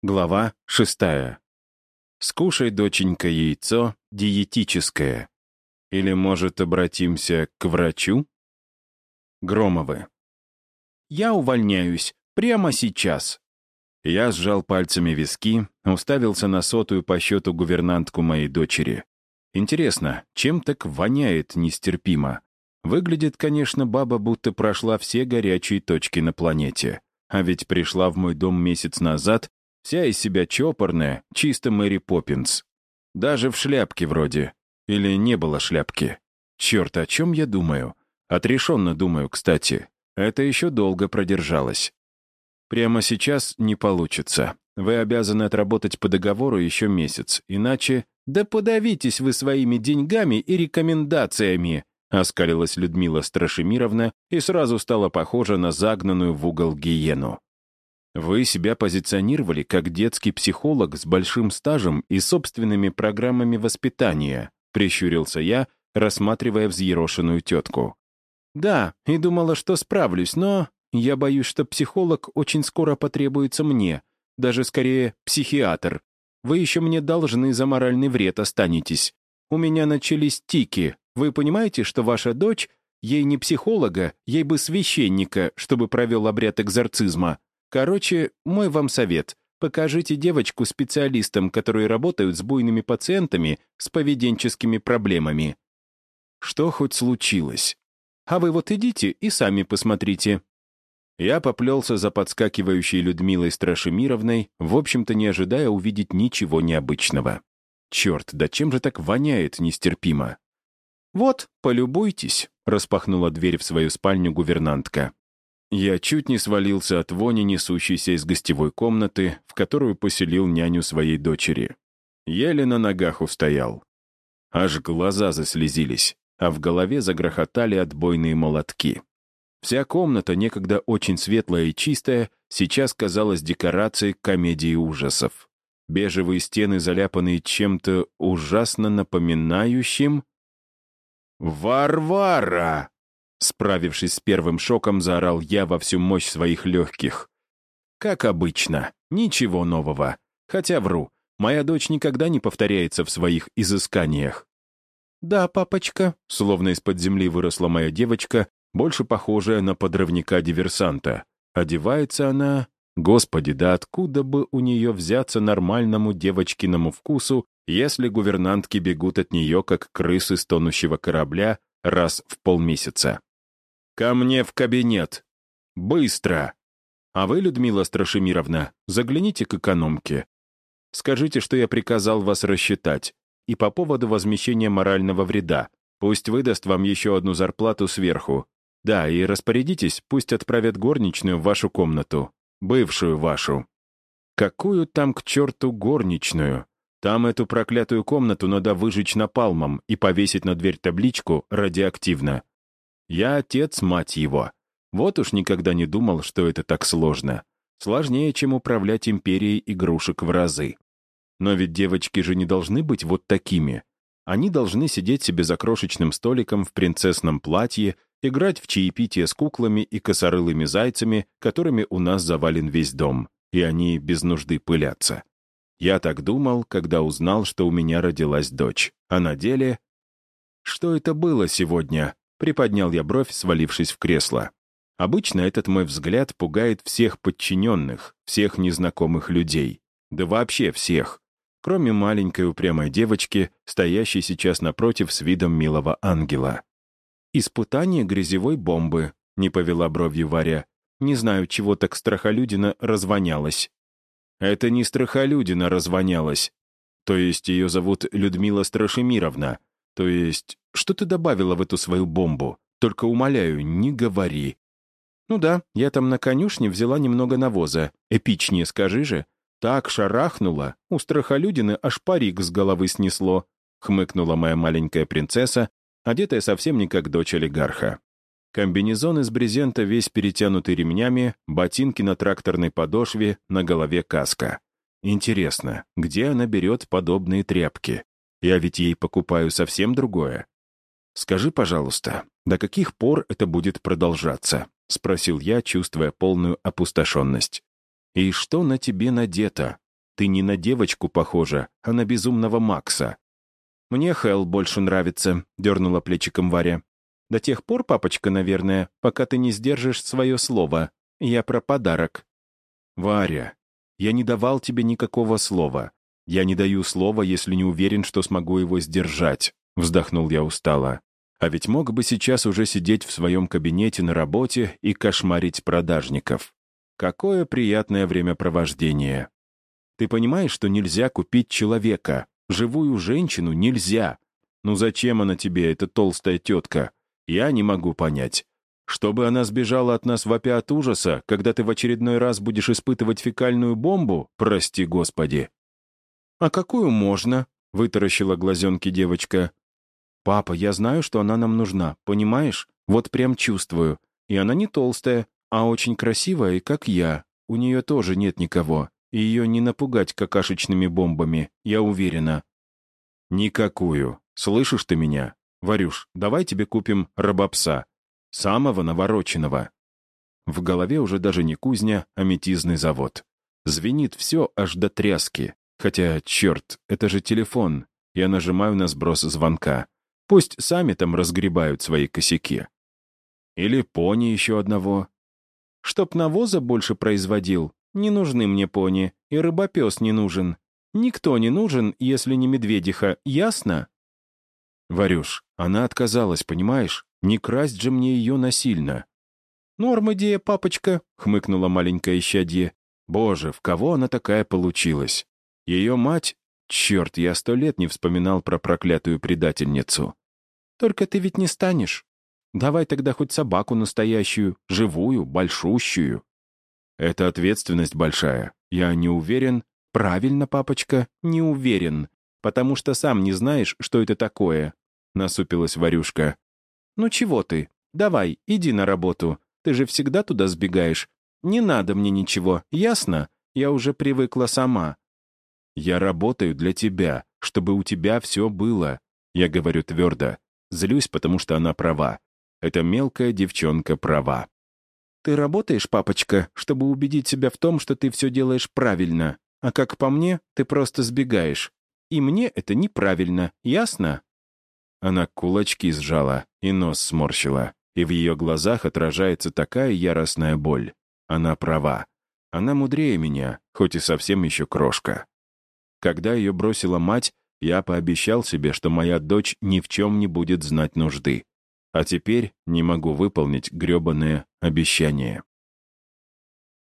Глава шестая. Скушай, доченька, яйцо диетическое. Или, может, обратимся к врачу? Громовы. Я увольняюсь. Прямо сейчас. Я сжал пальцами виски, уставился на сотую по счету гувернантку моей дочери. Интересно, чем так воняет нестерпимо? Выглядит, конечно, баба будто прошла все горячие точки на планете. А ведь пришла в мой дом месяц назад Вся из себя чопорная, чисто Мэри Поппинс. Даже в шляпке вроде. Или не было шляпки. Черт, о чем я думаю? Отрешенно думаю, кстати. Это еще долго продержалось. Прямо сейчас не получится. Вы обязаны отработать по договору еще месяц, иначе... «Да подавитесь вы своими деньгами и рекомендациями!» оскалилась Людмила Страшемировна и сразу стала похожа на загнанную в угол гиену. Вы себя позиционировали как детский психолог с большим стажем и собственными программами воспитания, прищурился я, рассматривая взъерошенную тетку. Да, и думала, что справлюсь, но я боюсь, что психолог очень скоро потребуется мне, даже скорее психиатр. Вы еще мне должны за моральный вред останетесь. У меня начались тики. Вы понимаете, что ваша дочь, ей не психолога, ей бы священника, чтобы провел обряд экзорцизма. Короче, мой вам совет. Покажите девочку специалистам, которые работают с буйными пациентами с поведенческими проблемами. Что хоть случилось? А вы вот идите и сами посмотрите. Я поплелся за подскакивающей Людмилой Страшемировной, в общем-то не ожидая увидеть ничего необычного. Черт, да чем же так воняет нестерпимо? «Вот, полюбуйтесь», — распахнула дверь в свою спальню гувернантка. Я чуть не свалился от вони, несущейся из гостевой комнаты, в которую поселил няню своей дочери. Еле на ногах устоял. Аж глаза заслезились, а в голове загрохотали отбойные молотки. Вся комната, некогда очень светлая и чистая, сейчас казалась декорацией комедии ужасов. Бежевые стены, заляпанные чем-то ужасно напоминающим... «Варвара!» Справившись с первым шоком, заорал я во всю мощь своих легких. Как обычно, ничего нового. Хотя вру, моя дочь никогда не повторяется в своих изысканиях. «Да, папочка», словно из-под земли выросла моя девочка, больше похожая на подрывника-диверсанта. Одевается она... Господи, да откуда бы у нее взяться нормальному девочкиному вкусу, если гувернантки бегут от нее, как крысы с тонущего корабля, раз в полмесяца? «Ко мне в кабинет! Быстро!» «А вы, Людмила Страшемировна, загляните к экономке. Скажите, что я приказал вас рассчитать. И по поводу возмещения морального вреда. Пусть выдаст вам еще одну зарплату сверху. Да, и распорядитесь, пусть отправят горничную в вашу комнату. Бывшую вашу. Какую там к черту горничную? Там эту проклятую комнату надо выжечь напалмом и повесить на дверь табличку «Радиоактивно». Я отец, мать его. Вот уж никогда не думал, что это так сложно. Сложнее, чем управлять империей игрушек в разы. Но ведь девочки же не должны быть вот такими. Они должны сидеть себе за крошечным столиком в принцессном платье, играть в чаепитие с куклами и косорылыми зайцами, которыми у нас завален весь дом, и они без нужды пылятся. Я так думал, когда узнал, что у меня родилась дочь. А на деле... Что это было сегодня? Приподнял я бровь, свалившись в кресло. Обычно этот мой взгляд пугает всех подчиненных, всех незнакомых людей. Да вообще всех. Кроме маленькой упрямой девочки, стоящей сейчас напротив с видом милого ангела. «Испытание грязевой бомбы», — не повела бровью Варя. «Не знаю, чего так страхолюдина развонялась». «Это не страхолюдина развонялась. То есть ее зовут Людмила Страшемировна. То есть что ты добавила в эту свою бомбу? Только умоляю, не говори». «Ну да, я там на конюшне взяла немного навоза. Эпичнее скажи же. Так шарахнула, у страхолюдины аж парик с головы снесло», — хмыкнула моя маленькая принцесса, одетая совсем не как дочь олигарха. Комбинезон из брезента весь перетянутый ремнями, ботинки на тракторной подошве, на голове каска. Интересно, где она берет подобные тряпки? Я ведь ей покупаю совсем другое. «Скажи, пожалуйста, до каких пор это будет продолжаться?» — спросил я, чувствуя полную опустошенность. «И что на тебе надето? Ты не на девочку похожа, а на безумного Макса». «Мне Хелл больше нравится», — дернула плечиком Варя. «До тех пор, папочка, наверное, пока ты не сдержишь свое слово. Я про подарок». «Варя, я не давал тебе никакого слова. Я не даю слова, если не уверен, что смогу его сдержать», — вздохнул я устало. «А ведь мог бы сейчас уже сидеть в своем кабинете на работе и кошмарить продажников. Какое приятное времяпровождение. Ты понимаешь, что нельзя купить человека? Живую женщину нельзя. Ну зачем она тебе, эта толстая тетка? Я не могу понять. Чтобы она сбежала от нас вопя от ужаса, когда ты в очередной раз будешь испытывать фекальную бомбу? Прости, Господи. «А какую можно?» — вытаращила глазенки девочка. «Папа, я знаю, что она нам нужна, понимаешь? Вот прям чувствую. И она не толстая, а очень красивая, и как я. У нее тоже нет никого. И ее не напугать какашечными бомбами, я уверена». «Никакую. Слышишь ты меня? Варюш, давай тебе купим рабопса. Самого навороченного. В голове уже даже не кузня, а метизный завод. Звенит все аж до тряски. Хотя, черт, это же телефон. Я нажимаю на сброс звонка. Пусть сами там разгребают свои косяки. Или пони еще одного. Чтоб навоза больше производил, не нужны мне пони, и рыбопес не нужен. Никто не нужен, если не медведиха, ясно? Варюш, она отказалась, понимаешь? Не красть же мне ее насильно. «Норм идея, папочка», — хмыкнула маленькая щадье. «Боже, в кого она такая получилась? Ее мать... Черт, я сто лет не вспоминал про проклятую предательницу». «Только ты ведь не станешь. Давай тогда хоть собаку настоящую, живую, большущую». «Это ответственность большая. Я не уверен...» «Правильно, папочка, не уверен, потому что сам не знаешь, что это такое», — насупилась Варюшка. «Ну чего ты? Давай, иди на работу. Ты же всегда туда сбегаешь. Не надо мне ничего, ясно? Я уже привыкла сама». «Я работаю для тебя, чтобы у тебя все было», — я говорю твердо. Злюсь, потому что она права. Эта мелкая девчонка права. «Ты работаешь, папочка, чтобы убедить себя в том, что ты все делаешь правильно. А как по мне, ты просто сбегаешь. И мне это неправильно, ясно?» Она кулачки сжала и нос сморщила, и в ее глазах отражается такая яростная боль. Она права. Она мудрее меня, хоть и совсем еще крошка. Когда ее бросила мать, я пообещал себе, что моя дочь ни в чем не будет знать нужды. А теперь не могу выполнить гребаное обещание.